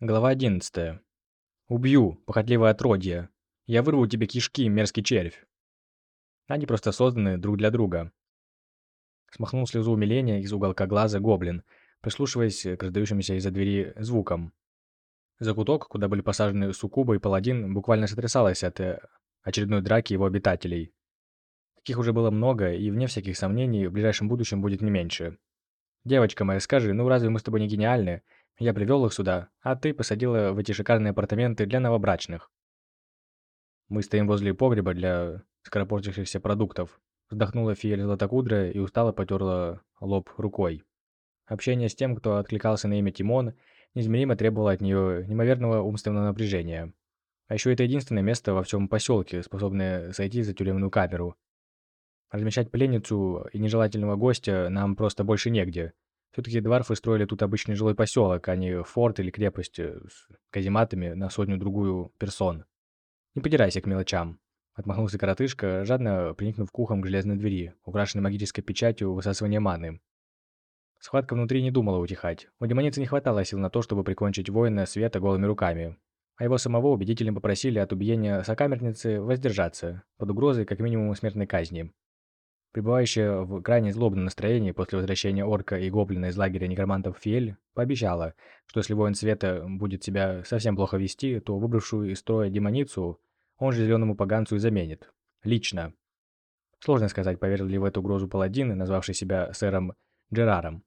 Глава 11. «Убью, похотливое отродье! Я вырву тебе кишки, мерзкий червь!» Они просто созданы друг для друга. Смахнул слезу умиления из уголка глаза гоблин, прислушиваясь к раздающимся из-за двери звукам. Закуток, куда были посажены Сукуба и Паладин, буквально сотрясалось от э, очередной драки его обитателей. Таких уже было много, и, вне всяких сомнений, в ближайшем будущем будет не меньше. «Девочка моя, скажи, ну разве мы с тобой не гениальны? Я привел их сюда, а ты посадила в эти шикарные апартаменты для новобрачных. Мы стоим возле погреба для скоропортившихся продуктов. Вздохнула Фиель Златокудрая и устало потерла лоб рукой. Общение с тем, кто откликался на имя Тимон, неизмеримо требовало от нее неимоверного умственного напряжения. А еще это единственное место во всем поселке, способное сойти за тюремную камеру. Размещать пленницу и нежелательного гостя нам просто больше негде. Все-таки дварфы строили тут обычный жилой поселок, а не форт или крепость э, с казематами на сотню-другую персон. Не подирайся к мелочам. Отмахнулся коротышка, жадно приникнув к ухам к железной двери, украшенной магической печатью высасывания маны. Схватка внутри не думала утихать. У демоницы не хватало сил на то, чтобы прикончить воина света голыми руками. А его самого убедительно попросили от убиения сокамерницы воздержаться, под угрозой как минимум смертной казни. Пребывающая в крайне злобном настроении после возвращения орка и гоблина из лагеря некромантов Фиэль, пообещала, что если воин света будет себя совсем плохо вести, то выбравшую из строя демоницу он же зеленому поганцу и заменит. Лично. Сложно сказать, поверил ли в эту угрозу паладин, назвавший себя сэром Джераром.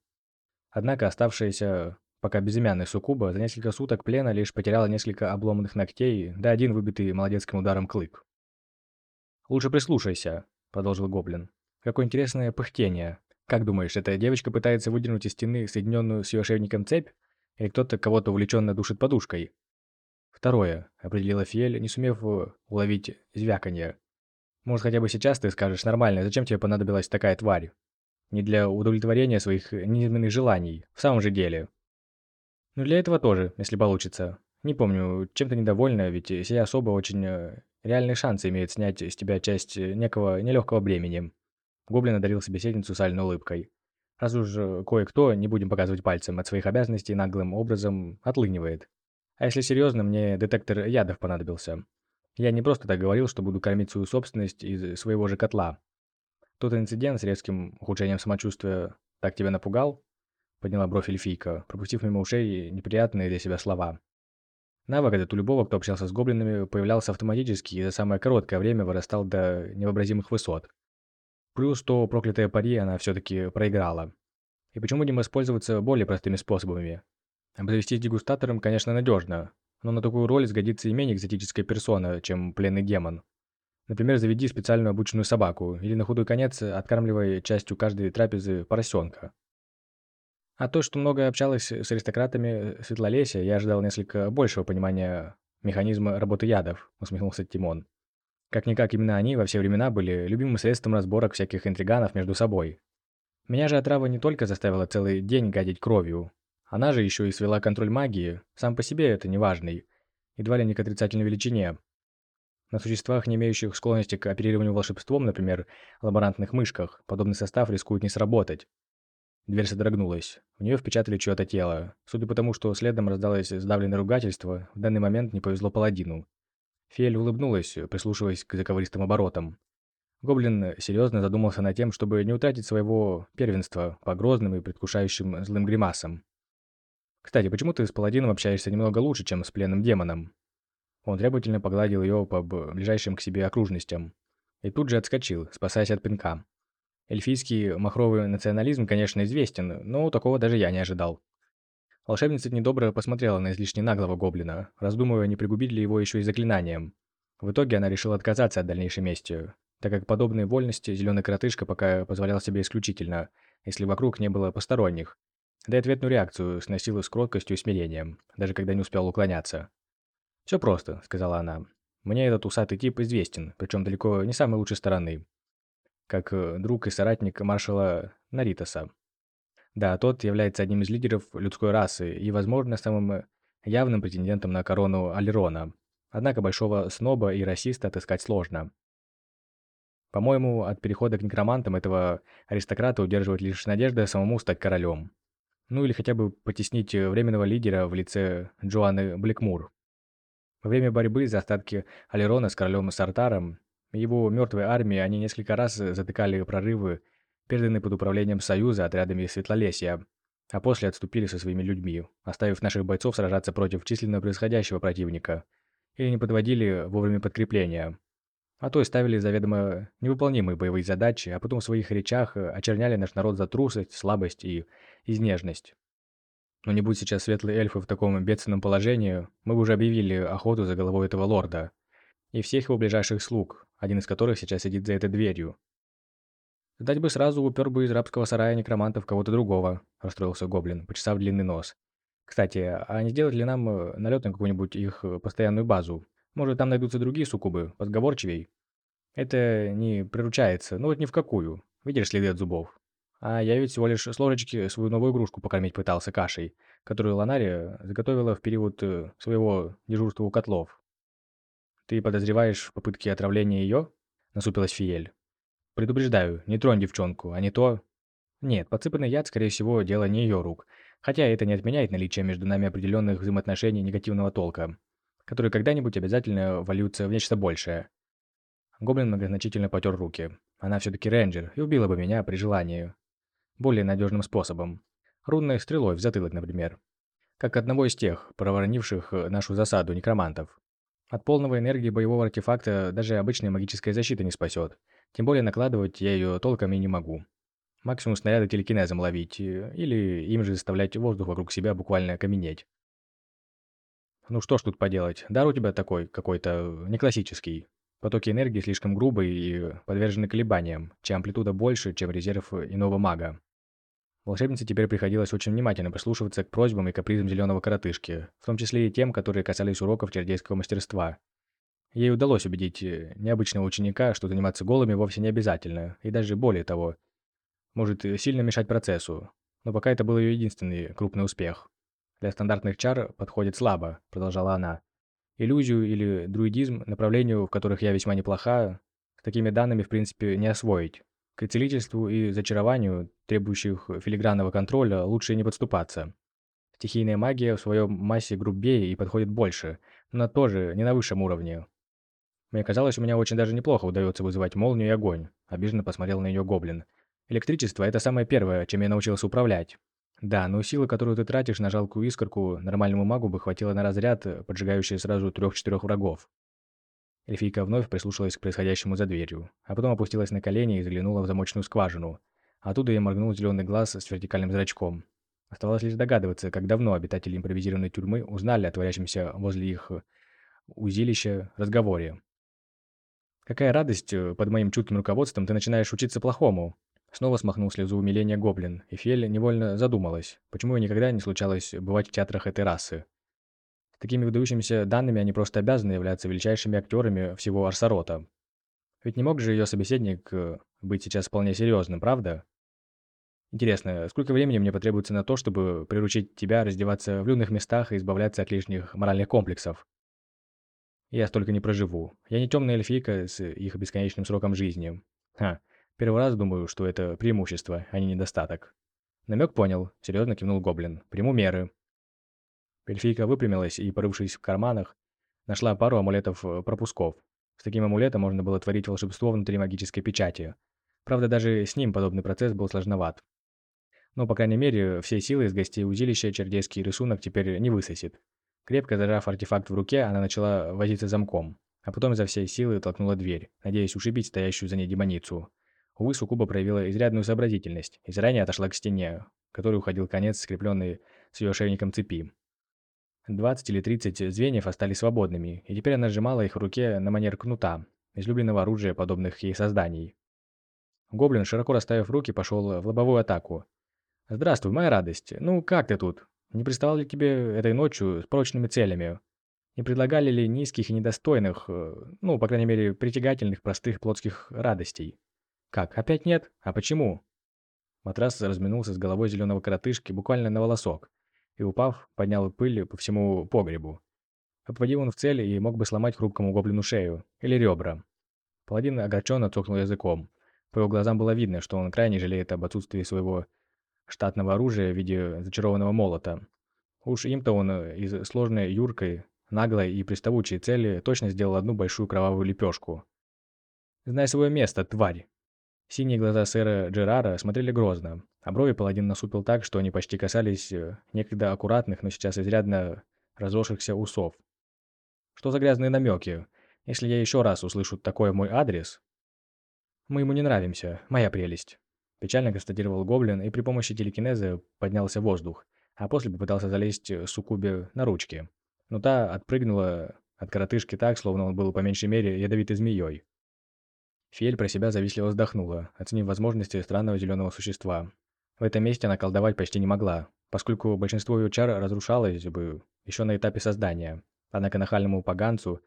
Однако оставшаяся пока безымянная суккуба за несколько суток плена лишь потеряла несколько обломанных ногтей, да один выбитый молодецким ударом клык. «Лучше прислушайся», — продолжил гоблин. Какое интересное пыхтение. Как думаешь, эта девочка пытается выдернуть из стены соединенную с ее шейником цепь? Или кто-то кого-то увлеченно душит подушкой? Второе, определила Фиэль, не сумев э, уловить звяканье. Может, хотя бы сейчас ты скажешь нормально, зачем тебе понадобилась такая тварь? Не для удовлетворения своих низменных желаний, в самом же деле. Ну для этого тоже, если получится. Не помню, чем-то недовольна, ведь сия особо очень э, реальные шансы имеет снять с тебя часть э, некого нелегкого бремени. Гоблин одарил собеседницу сальной улыбкой. Раз уж э, кое-кто, не будем показывать пальцем, от своих обязанностей наглым образом отлынивает. А если серьезно, мне детектор ядов понадобился. Я не просто так говорил, что буду кормить свою собственность из своего же котла. Тот инцидент с резким ухудшением самочувствия так тебя напугал? Подняла бровь эльфийка, пропустив мимо ушей неприятные для себя слова. Навык этот у любого, кто общался с гоблинами, появлялся автоматически и за самое короткое время вырастал до невообразимых высот. Плюс то проклятое пари она все-таки проиграла. И почему будем воспользоваться более простыми способами? Обзавестись дегустатором, конечно, надежно, но на такую роль сгодится и менее экзотическая персона, чем пленный демон. Например, заведи специальную обученную собаку, или на худой конец откармливай частью каждой трапезы поросенка. А то, что много общалась с аристократами Светлолесия, я ожидал несколько большего понимания механизма работы ядов, усмехнулся Тимон. Как-никак именно они во все времена были любимым средством разборок всяких интриганов между собой. Меня же отрава не только заставила целый день гадить кровью, она же еще и свела контроль магии, сам по себе это неважный, едва ли не к отрицательной величине. На существах, не имеющих склонности к оперированию волшебством, например, лаборантных мышках, подобный состав рискует не сработать. Дверь содрогнулась. В нее впечатали чье-то тело. Судя по тому, что следом раздалось сдавленное ругательство, в данный момент не повезло паладину. Фиэль улыбнулась, прислушиваясь к заковыристым оборотам. Гоблин серьезно задумался над тем, чтобы не утратить своего первенства по грозным и предвкушающим злым гримасам. «Кстати, почему ты с паладином общаешься немного лучше, чем с пленным демоном?» Он требовательно погладил ее по ближайшим к себе окружностям. И тут же отскочил, спасаясь от пинка. Эльфийский махровый национализм, конечно, известен, но такого даже я не ожидал. Волшебница недобро посмотрела на излишне наглого гоблина, раздумывая, не пригубить ли его еще и заклинанием. В итоге она решила отказаться от дальнейшей мести, так как подобные вольности зеленый коротышка пока позволял себе исключительно, если вокруг не было посторонних. Да и ответную реакцию сносила с кроткостью и смирением, даже когда не успел уклоняться. «Все просто», — сказала она. «Мне этот усатый тип известен, причем далеко не самой лучшей стороны. Как э, друг и соратник маршала Наритоса. Да, тот является одним из лидеров людской расы и, возможно, самым явным претендентом на корону Алерона. Однако большого сноба и расиста отыскать сложно. По-моему, от перехода к некромантам этого аристократа удерживает лишь надежда самому стать королем. Ну или хотя бы потеснить временного лидера в лице Джоанны Блэкмур. Во время борьбы за остатки Алерона с королем Сартаром его мертвой армии они несколько раз затыкали прорывы, переданные под управлением Союза отрядами Светлолесья, а после отступили со своими людьми, оставив наших бойцов сражаться против численно происходящего противника, или не подводили вовремя подкрепления. А то и ставили заведомо невыполнимые боевые задачи, а потом в своих речах очерняли наш народ за трусость, слабость и изнежность. Но не будь сейчас светлые эльфы в таком бедственном положении, мы бы уже объявили охоту за головой этого лорда и всех его ближайших слуг, один из которых сейчас сидит за этой дверью. «Дать бы сразу упер бы из рабского сарая некромантов кого-то другого», – расстроился гоблин, почесав длинный нос. «Кстати, а не сделать ли нам э, налет на какую-нибудь их э, постоянную базу? Может, там найдутся другие суккубы, подговорчивей?» «Это не приручается, ну вот ни в какую. Видишь следы от зубов?» А я ведь всего лишь с ложечки свою новую игрушку покормить пытался кашей, которую Ланария заготовила в период э, своего дежурства у котлов. «Ты подозреваешь в попытке отравления ее?» – насупилась Фиель. «Предупреждаю, не тронь девчонку, а не то...» «Нет, подсыпанный яд, скорее всего, дело не ее рук, хотя это не отменяет наличие между нами определенных взаимоотношений негативного толка, которые когда-нибудь обязательно вольются в нечто большее». Гоблин многозначительно потер руки. Она все-таки рейнджер и убила бы меня при желании, более надежным способом. Рунной стрелой в затылок, например. Как одного из тех, проворонивших э, нашу засаду некромантов. От полного энергии боевого артефакта даже обычная магическая защита не спасет. Тем более накладывать я ее толком и не могу. Максимум снаряды телекинезом ловить, э, или им же заставлять воздух вокруг себя буквально окаменеть. Ну что ж тут поделать, дар у тебя такой, какой-то э, не классический. Потоки энергии слишком грубые и подвержены колебаниям, чем амплитуда больше, чем резерв иного мага. Волшебнице теперь приходилось очень внимательно прислушиваться к просьбам и капризам зеленого коротышки, в том числе и тем, которые касались уроков чародейского мастерства. Ей удалось убедить э, необычного ученика, что заниматься голыми вовсе не обязательно, и даже более того, может сильно мешать процессу. Но пока это был ее единственный крупный успех. Для стандартных чар подходит слабо, продолжала она. Иллюзию или друидизм, направлению, в которых я весьма неплоха, с такими данными в принципе не освоить. К целительству и зачарованию, требующих филигранного контроля, лучше не подступаться. Стихийная магия в своем массе грубее и подходит больше, но тоже не на высшем уровне. Мне казалось, у меня очень даже неплохо удается вызывать молнию и огонь. Обиженно посмотрел на нее гоблин. Электричество – это самое первое, чем я научился управлять. Да, но силы, которую ты тратишь на жалкую искорку, нормальному магу бы хватило на разряд, поджигающий сразу трех-четырех врагов. Эльфийка вновь прислушалась к происходящему за дверью, а потом опустилась на колени и заглянула в замочную скважину. Оттуда ей моргнул зеленый глаз с вертикальным зрачком. Оставалось лишь догадываться, как давно обитатели импровизированной тюрьмы узнали о творящемся возле их узилища разговоре. «Какая радость, э, под моим чутким руководством ты начинаешь учиться плохому!» Снова смахнул слезу умиления гоблин, и Фиэль невольно задумалась, почему ей никогда не случалось бывать в театрах этой расы. Такими выдающимися данными они просто обязаны являться величайшими актерами всего Арсарота. Ведь не мог же ее собеседник э, быть сейчас вполне серьезным, правда? Интересно, сколько времени мне потребуется на то, чтобы приручить тебя раздеваться в людных местах и избавляться от лишних моральных комплексов? Я столько не проживу. Я не темная эльфийка с их бесконечным сроком жизни. Ха, первый раз думаю, что это преимущество, а не недостаток. Намек понял, серьезно кивнул Гоблин. Приму меры. Эльфийка выпрямилась и, порывшись в карманах, нашла пару амулетов-пропусков. Э, с таким амулетом можно было творить волшебство внутри магической печати. Правда, даже с ним подобный процесс был сложноват. Но, по крайней мере, все силы из гостей узилища чердейский рисунок теперь не высосет. Крепко зажав артефакт в руке, она начала возиться замком, а потом изо всей силы толкнула дверь, надеясь ушибить стоящую за ней демоницу. Увы, Сукуба проявила изрядную сообразительность и заранее отошла к стене, к которой уходил конец, скрепленный с ее шейником цепи. 20 или 30 звеньев остались свободными, и теперь она сжимала их в руке на манер кнута, излюбленного оружия подобных ей созданий. Гоблин, широко расставив руки, пошел в лобовую атаку. «Здравствуй, моя радость. Ну, как ты тут? Не приставал ли тебе этой ночью с прочными целями? Не предлагали ли низких и недостойных, э, ну, по крайней мере, притягательных простых плотских радостей? Как, опять нет? А почему?» Матрас разминулся с головой зеленого коротышки буквально на волосок и, упав, поднял пыль по всему погребу. Попади он в цель и мог бы сломать хрупкому гоблину шею или ребра. Паладин огорченно цокнул языком. По его глазам было видно, что он крайне жалеет об отсутствии своего штатного оружия в виде зачарованного молота. Уж им-то он из сложной юркой, наглой и приставучей цели точно сделал одну большую кровавую лепешку. «Знай свое место, тварь!» Синие глаза сэра Джерара смотрели грозно, а брови паладин насупил так, что они почти касались э, некогда аккуратных, но сейчас изрядно разросшихся усов. «Что за грязные намеки? Если я еще раз услышу такое в мой адрес...» «Мы ему не нравимся, моя прелесть», – печально констатировал Гоблин и при помощи телекинеза поднялся в воздух, а после попытался залезть Сукубе на ручки. Но та отпрыгнула от коротышки так, словно он был по меньшей мере ядовитой змеей. Фель про себя завистливо вздохнула, оценив возможности странного зеленого существа. В этом месте она колдовать почти не могла, поскольку большинство ее чар разрушалось бы еще на этапе создания. Однако нахальному поганцу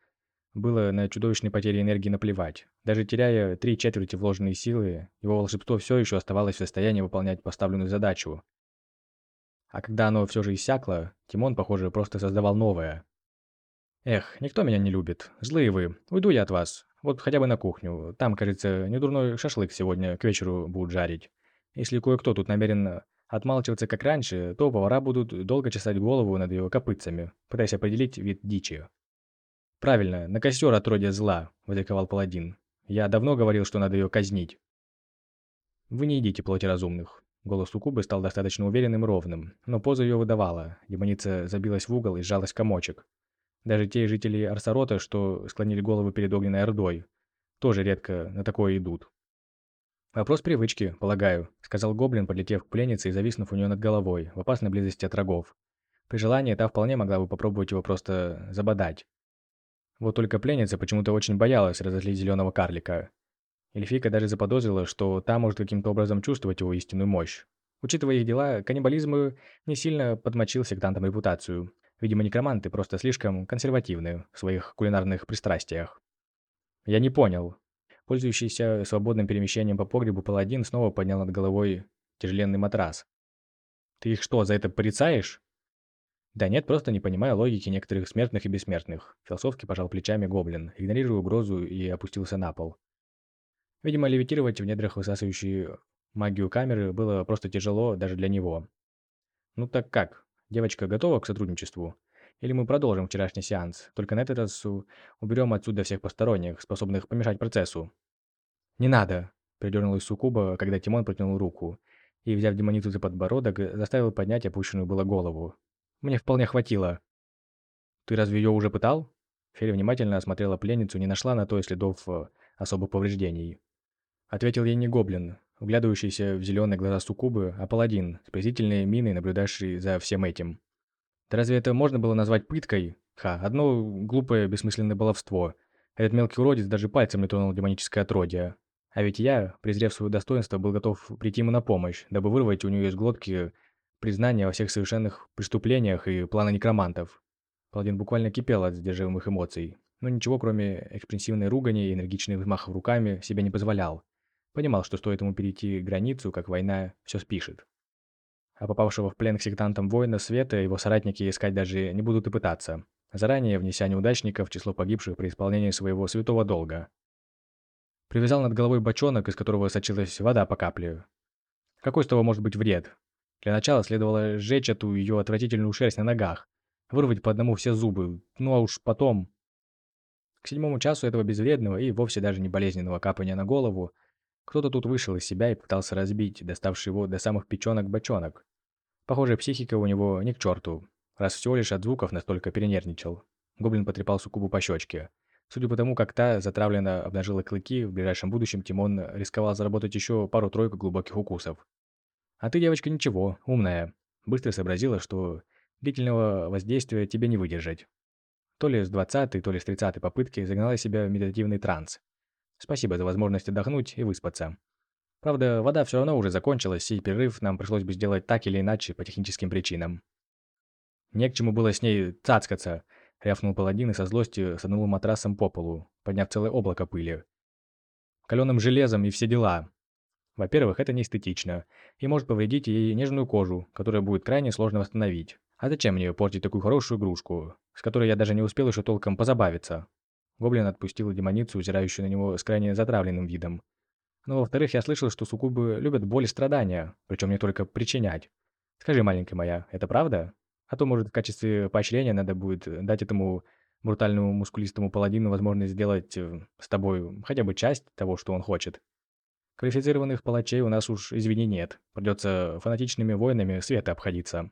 было на чудовищной потере энергии наплевать. Даже теряя три четверти вложенной силы, его волшебство все еще оставалось в состоянии выполнять поставленную задачу. А когда оно все же иссякло, Тимон, похоже, просто создавал новое. «Эх, никто меня не любит. Злые вы. Уйду я от вас. Вот хотя бы на кухню. Там, кажется, недурной шашлык сегодня к вечеру будут жарить. Если кое-кто тут намерен отмалчиваться как раньше, то повара будут долго чесать голову над его копытцами, пытаясь определить вид дичи. «Правильно, на костер отродья зла», – возликовал паладин. «Я давно говорил, что надо ее казнить». «Вы не едите плоти разумных». Голос Сукубы стал достаточно уверенным и ровным, но поза ее выдавала. Демоница забилась в угол и сжалась комочек. Даже те жители Арсарота, что склонили головы перед огненной ордой, тоже редко на такое идут. «Вопрос привычки, полагаю», — сказал гоблин, подлетев к пленнице и зависнув у нее над головой, в опасной близости от рогов. При желании та вполне могла бы попробовать его просто забодать. Вот только пленница почему-то очень боялась разозлить зеленого карлика. Эльфийка даже заподозрила, что та может каким-то образом чувствовать его истинную мощь. Учитывая их дела, каннибализм не сильно подмочил сектантам репутацию, Видимо, некроманты просто слишком консервативны в своих кулинарных пристрастиях. Я не понял. Пользующийся свободным перемещением по погребу паладин снова поднял над головой тяжеленный матрас. Ты их что, за это порицаешь? Да нет, просто не понимаю логики некоторых смертных и бессмертных. Философски пожал плечами гоблин, игнорируя угрозу и опустился на пол. Видимо, левитировать в недрах высасывающей магию камеры было просто тяжело даже для него. Ну так как? Девочка готова к сотрудничеству? Или мы продолжим вчерашний сеанс, только на этот раз уберем отсюда всех посторонних, способных помешать процессу?» «Не надо!» – придернулась Сукуба, когда Тимон протянул руку, и, взяв демоницу за подбородок, заставил поднять опущенную было голову. «Мне вполне хватило». «Ты разве ее уже пытал?» Феля внимательно осмотрела пленницу, не нашла на той следов э, особых повреждений. Ответил ей не гоблин, вглядывающийся в зеленые глаза Сукубы, а паладин, с презрительной миной, наблюдавший за всем этим. Да разве это можно было назвать пыткой? Ха, одно глупое бессмысленное баловство. Этот мелкий уродец даже пальцем не тронул демоническое отродье. А ведь я, презрев свое достоинство, был готов прийти ему на помощь, дабы вырвать у нее из глотки признание во всех совершенных преступлениях и планы некромантов. Паладин буквально кипел от сдерживаемых эмоций, но ничего кроме экспрессивной ругани и энергичных взмахов руками себе не позволял. Понимал, что стоит ему перейти границу, как война все спишет. А попавшего в плен к сектантам воина света его соратники искать даже не будут и пытаться, заранее внеся неудачников в число погибших при исполнении своего святого долга. Привязал над головой бочонок, из которого сочилась вода по капле. Какой с того может быть вред? Для начала следовало сжечь эту ее отвратительную шерсть на ногах, вырвать по одному все зубы, ну а уж потом... К седьмому часу этого безвредного и вовсе даже не болезненного капания на голову кто-то тут вышел из себя и пытался разбить доставший его до самых печенок бочонок. Похоже, психика у него не к черту, раз всего лишь от звуков настолько перенервничал. Гоблин потрепал Сукубу по щечке. Судя по тому, как та затравленно обнажила клыки, в ближайшем будущем Тимон рисковал заработать еще пару-тройку глубоких укусов. «А ты, девочка, ничего, умная». Быстро сообразила, что длительного воздействия тебе не выдержать. То ли с двадцатой, то ли с тридцатой попытки загнала себя в медитативный транс. Спасибо за возможность отдохнуть и выспаться. Правда, вода все равно уже закончилась, и перерыв нам пришлось бы сделать так или иначе по техническим причинам. Не к чему было с ней цацкаться, рявкнул паладин и со злостью саднул матрасом по полу, подняв целое облако пыли. Каленым железом и все дела. Во-первых, это не эстетично, и может повредить ей нежную кожу, которую будет крайне сложно восстановить. А зачем мне портить такую хорошую игрушку, с которой я даже не успел еще толком позабавиться? Гоблин отпустил демоницу, узирающую на него с крайне затравленным видом. Но, во-вторых, я слышал, что суккубы любят боль и страдания, причем не только причинять. Скажи, маленькая моя, это правда? А то, может, в качестве поощрения надо будет дать этому брутальному мускулистому паладину возможность сделать э, с тобой хотя бы часть того, что он хочет. Квалифицированных палачей у нас уж, извини, нет. Придется фанатичными воинами света обходиться.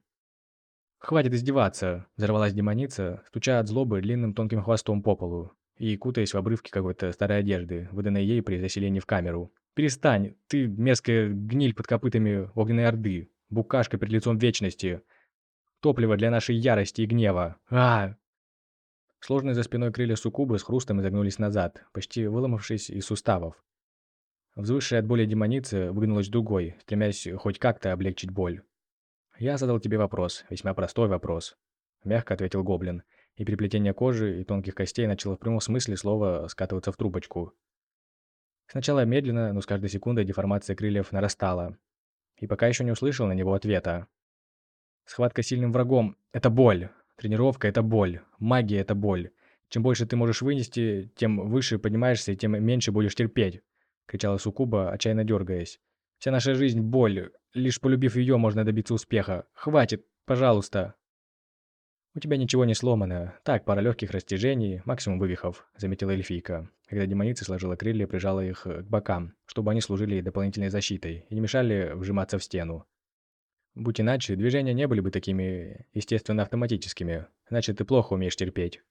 «Хватит издеваться!» – взорвалась демоница, стуча от злобы длинным тонким хвостом по полу и кутаясь в обрывки какой-то старой одежды, выданной ей при заселении в камеру. «Перестань! Ты мерзкая гниль под копытами огненной орды, букашка перед лицом вечности, топливо для нашей ярости и гнева! а Сложные за спиной крылья суккубы с хрустом изогнулись назад, почти выломавшись из суставов. Взвысшая от боли демоница выгнулась дугой, стремясь хоть как-то облегчить боль. «Я задал тебе вопрос, весьма простой вопрос», — мягко ответил гоблин, и переплетение кожи и тонких костей начало в прямом смысле слова скатываться в трубочку. Сначала медленно, но с каждой секундой деформация крыльев нарастала. И пока еще не услышал на него ответа. Схватка с сильным врагом – это боль. Тренировка – это боль. Магия – это боль. Чем больше ты можешь вынести, тем выше поднимаешься и тем меньше будешь терпеть. Кричала Сукуба, отчаянно дергаясь. Вся наша жизнь – боль. Лишь полюбив ее, можно добиться успеха. Хватит, пожалуйста. «У тебя ничего не сломано. Так, пара легких растяжений, максимум вывихов», — заметила эльфийка, когда демоница сложила крылья и прижала их к бокам, чтобы они служили дополнительной защитой и не мешали вжиматься в стену. Будь иначе, движения не были бы такими, естественно, автоматическими. Значит, ты плохо умеешь терпеть.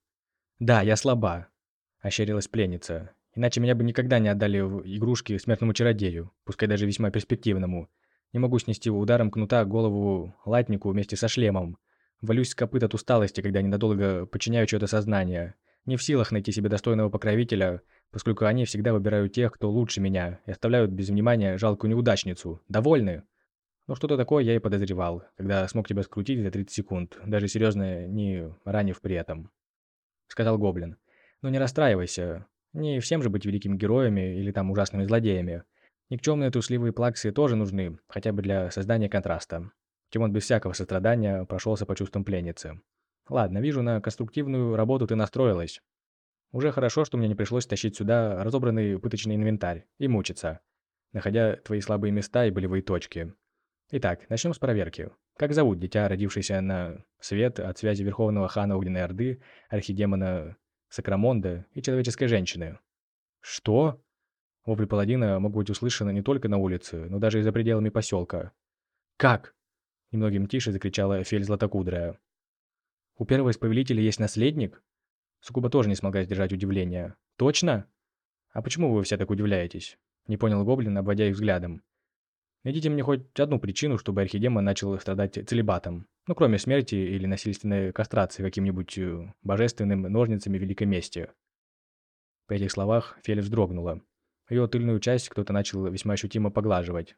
«Да, я слаба», — ощерилась пленница. «Иначе меня бы никогда не отдали в игрушки смертному чародею, пускай даже весьма перспективному. Не могу снести ударом кнута голову латнику вместе со шлемом. Валюсь с копыт от усталости, когда ненадолго подчиняю чьё-то сознание. Не в силах найти себе достойного покровителя, поскольку они всегда выбирают тех, кто лучше меня, и оставляют без внимания жалкую неудачницу. Довольны? Ну что-то такое я и подозревал, когда смог тебя скрутить за 30 секунд, даже серьезно не ранив при этом. Сказал Гоблин. Но не расстраивайся. Не всем же быть великими героями или там ужасными злодеями. Никчемные трусливые плаксы тоже нужны, хотя бы для создания контраста. Тимон без всякого сострадания прошелся по чувствам пленницы. «Ладно, вижу, на конструктивную работу ты настроилась. Уже хорошо, что мне не пришлось тащить сюда разобранный пыточный инвентарь и мучиться, находя твои слабые места и болевые точки. Итак, начнем с проверки. Как зовут дитя, родившееся на свет от связи Верховного Хана Огненной Орды, архидемона Сакрамонда и человеческой женщины?» «Что?» Вопли паладина могут быть услышаны не только на улице, но даже и за пределами поселка. «Как?» Немногим тише закричала Фель Златокудрая. «У первого из повелителей есть наследник?» Сукуба тоже не смогла сдержать удивления. «Точно? А почему вы все так удивляетесь?» Не понял Гоблин, обводя их взглядом. «Найдите мне хоть одну причину, чтобы архидемон начал страдать целебатом. Ну, кроме смерти или насильственной кастрации каким-нибудь э, божественным ножницами великой мести». По этих словах Фель вздрогнула. Ее тыльную часть кто-то начал весьма ощутимо поглаживать.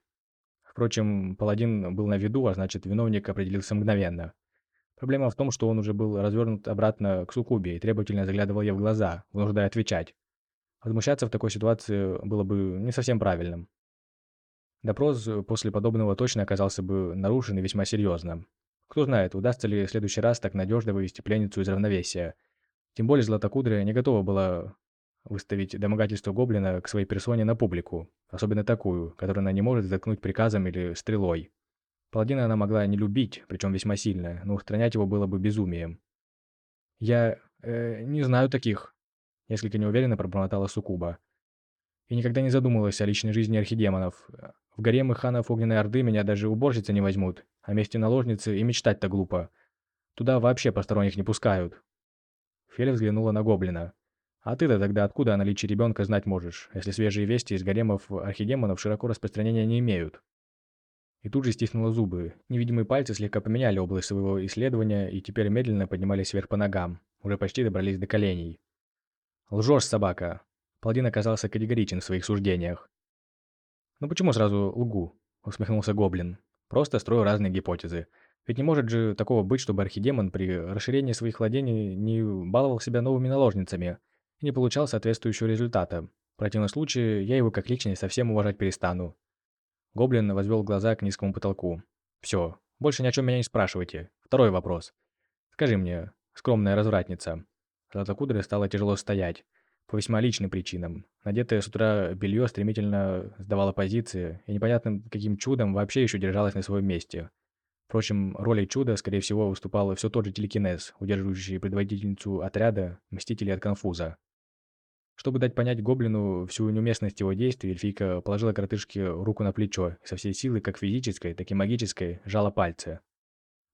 Впрочем, паладин был на виду, а значит, виновник определился мгновенно. Проблема в том, что он уже был развернут обратно к Сукубе и требовательно заглядывал ей в глаза, вынуждая отвечать. Возмущаться в такой ситуации было бы не совсем правильным. Допрос после подобного точно оказался бы нарушен и весьма серьезно. Кто знает, удастся ли в следующий раз так надежно вывести пленницу из равновесия. Тем более Златокудрая не готова была выставить домогательство гоблина к своей персоне на публику, особенно такую, которую она не может заткнуть приказом или стрелой. Паладина она могла не любить, причем весьма сильно, но устранять его было бы безумием. «Я... Э, не знаю таких», — несколько неуверенно пробормотала Сукуба. «И никогда не задумывалась о личной жизни архидемонов. В гаремы ханов Огненной Орды меня даже уборщицы не возьмут, а месте наложницы и мечтать-то глупо. Туда вообще посторонних не пускают». Феля взглянула на гоблина. А ты-то тогда откуда о наличии ребенка знать можешь, если свежие вести из гаремов архидемонов широко распространения не имеют? И тут же стиснула зубы. Невидимые пальцы слегка поменяли область своего исследования и теперь медленно поднимались вверх по ногам. Уже почти добрались до коленей. «Лжешь, собака!» Паладин оказался категоричен в своих суждениях. «Ну почему сразу лгу?» — усмехнулся Гоблин. «Просто строю разные гипотезы. Ведь не может же такого быть, чтобы архидемон при расширении своих владений не баловал себя новыми наложницами, не получал соответствующего результата. В противном случае я его как личность совсем уважать перестану. Гоблин возвел глаза к низкому потолку. «Все, больше ни о чем меня не спрашивайте. Второй вопрос. Скажи мне, скромная развратница». Златокудрая стала тяжело стоять. По весьма личным причинам. Надетое с утра белье стремительно сдавало позиции, и непонятным каким чудом вообще еще держалось на своем месте. Впрочем, роли чуда, скорее всего, выступал все тот же телекинез, удерживающий предводительницу отряда Мстителей от конфуза. Чтобы дать понять гоблину всю неуместность его действий, эльфийка положила коротышке руку на плечо и со всей силы, как физической, так и магической, жала пальцы.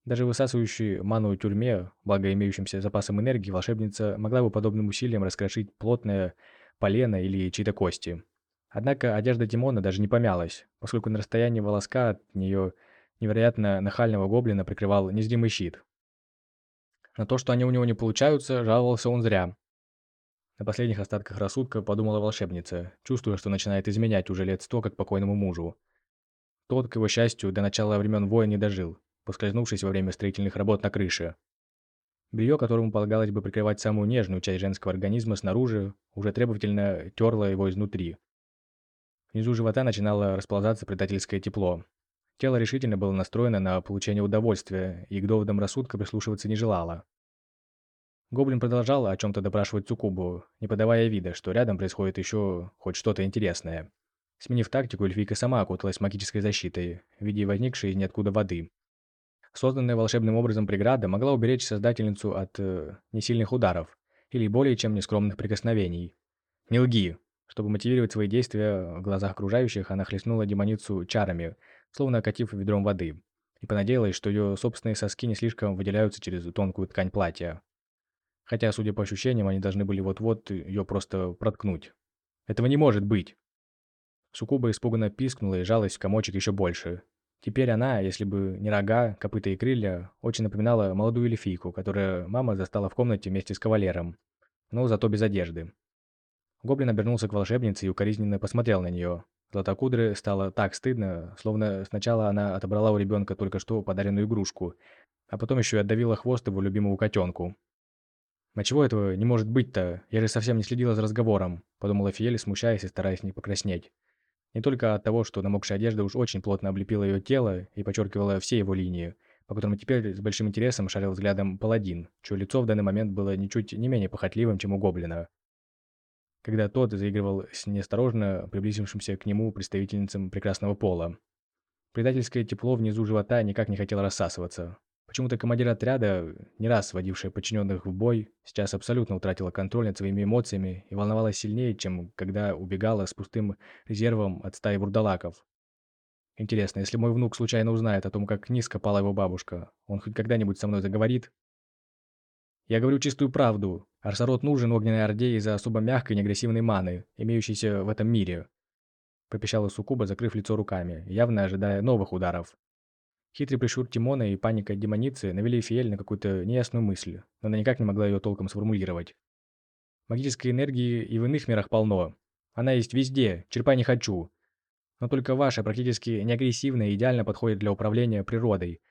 Даже высасывающей ману тюрьме, благо имеющимся запасом энергии, волшебница могла бы подобным усилием раскрошить плотное полено или чьи-то кости. Однако одежда Тимона даже не помялась, поскольку на расстоянии волоска от нее невероятно нахального гоблина прикрывал незримый щит. На то, что они у него не получаются, жаловался он зря. На последних остатках рассудка подумала волшебница, чувствуя, что начинает изменять уже лет сто как покойному мужу. Тот, к его счастью, до начала времен войн не дожил, поскользнувшись во время строительных работ на крыше. Белье, которому полагалось бы прикрывать самую нежную часть женского организма снаружи, уже требовательно терло его изнутри. Внизу живота начинало расползаться предательское тепло. Тело решительно было настроено на получение удовольствия, и к доводам рассудка прислушиваться не желало. Гоблин продолжал о чем-то допрашивать Цукубу, не подавая вида, что рядом происходит еще хоть что-то интересное. Сменив тактику, эльфийка сама окуталась магической защитой, в виде возникшей из ниоткуда воды. Созданная волшебным образом преграда могла уберечь создательницу от э, несильных ударов или более чем нескромных прикосновений. «Не лги!» Чтобы мотивировать свои действия в глазах окружающих, она хлестнула демоницу чарами, словно окатив ведром воды, и понадеялась, что ее собственные соски не слишком выделяются через тонкую ткань платья. Хотя, судя по ощущениям, они должны были вот-вот ее просто проткнуть. «Этого не может быть!» Сукуба испуганно пискнула и жалась в комочек еще больше, Теперь она, если бы не рога, копыта и крылья, очень напоминала молодую эльфийку, которую мама застала в комнате вместе с кавалером, но зато без одежды. Гоблин обернулся к волшебнице и укоризненно посмотрел на нее. Златокудры стало так стыдно, словно сначала она отобрала у ребенка только что подаренную игрушку, а потом еще и отдавила хвост его любимому котенку. «А чего этого не может быть-то? Я же совсем не следила за разговором», – подумала Фиель, смущаясь и стараясь не покраснеть. Не только от того, что намокшая одежда уж очень плотно облепила ее тело и подчеркивала все его линии, по которым теперь с большим интересом шарил взглядом паладин, чье лицо в данный момент было ничуть не менее похотливым, чем у гоблина. Когда тот заигрывал с неосторожно приблизившимся к нему представительницам прекрасного пола. Предательское тепло внизу живота никак не хотело рассасываться. Почему-то командир отряда, не раз водивший подчиненных в бой, сейчас абсолютно утратила контроль над своими эмоциями и волновалась сильнее, чем когда убегала с пустым резервом от стаи бурдалаков. Интересно, если мой внук случайно узнает о том, как низко пала его бабушка, он хоть когда-нибудь со мной заговорит? Я говорю чистую правду. Арсарот нужен огненной орде из-за особо мягкой неагрессивной маны, имеющейся в этом мире. Пропищала Сукуба, закрыв лицо руками, явно ожидая новых ударов. Хитрый прищур Тимона и паника демоницы навели Фиэль на какую-то неясную мысль, но она никак не могла ее толком сформулировать. Магической энергии и в иных мирах полно. Она есть везде, черпай не хочу. Но только ваша практически неагрессивная идеально подходит для управления природой.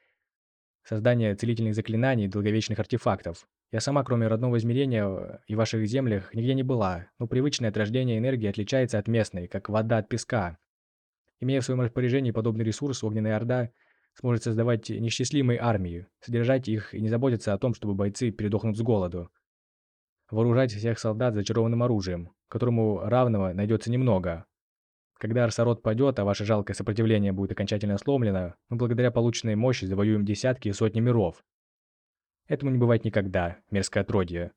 Создание целительных заклинаний и долговечных артефактов. Я сама, кроме родного измерения и ваших землях, нигде не была, но привычное от рождения энергии отличается от местной, как вода от песка. Имея в своем распоряжении подобный ресурс, Огненная Орда – сможет создавать несчастливые армии, содержать их и не заботиться о том, чтобы бойцы передохнут с голоду. Вооружать всех солдат зачарованным оружием, которому равного найдется немного. Когда Арсарот падет, а ваше жалкое сопротивление будет окончательно сломлено, мы благодаря полученной мощи завоюем десятки и сотни миров. Этому не бывает никогда, мерзкое отродье.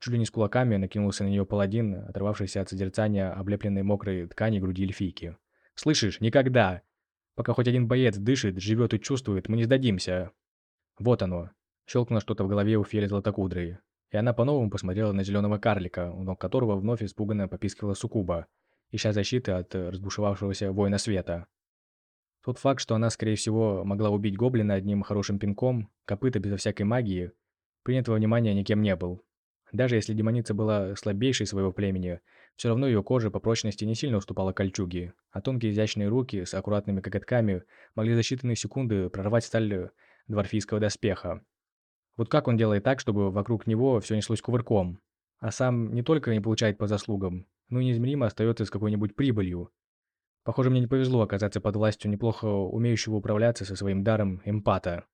Чуть ли не с кулаками накинулся на нее паладин, оторвавшийся от созерцания облепленной мокрой ткани груди эльфийки. «Слышишь, никогда! Пока хоть один боец дышит, живет и чувствует, мы не сдадимся. Вот оно. Щелкнуло что-то в голове у Фели Златокудрой. И она по-новому посмотрела на зеленого карлика, у ног которого вновь испуганно попискивала суккуба, ища защиты от разбушевавшегося воина света. Тот факт, что она, скорее всего, могла убить гоблина одним хорошим пинком, копыта безо всякой магии, принят во внимание никем не был. Даже если демоница была слабейшей своего племени, все равно ее кожа по прочности не сильно уступала кольчуге, а тонкие изящные руки с аккуратными коготками могли за считанные секунды прорвать сталь дворфийского доспеха. Вот как он делает так, чтобы вокруг него все неслось кувырком, а сам не только не получает по заслугам, но и неизмеримо остается с какой-нибудь прибылью. Похоже, мне не повезло оказаться под властью неплохо умеющего управляться со своим даром эмпата.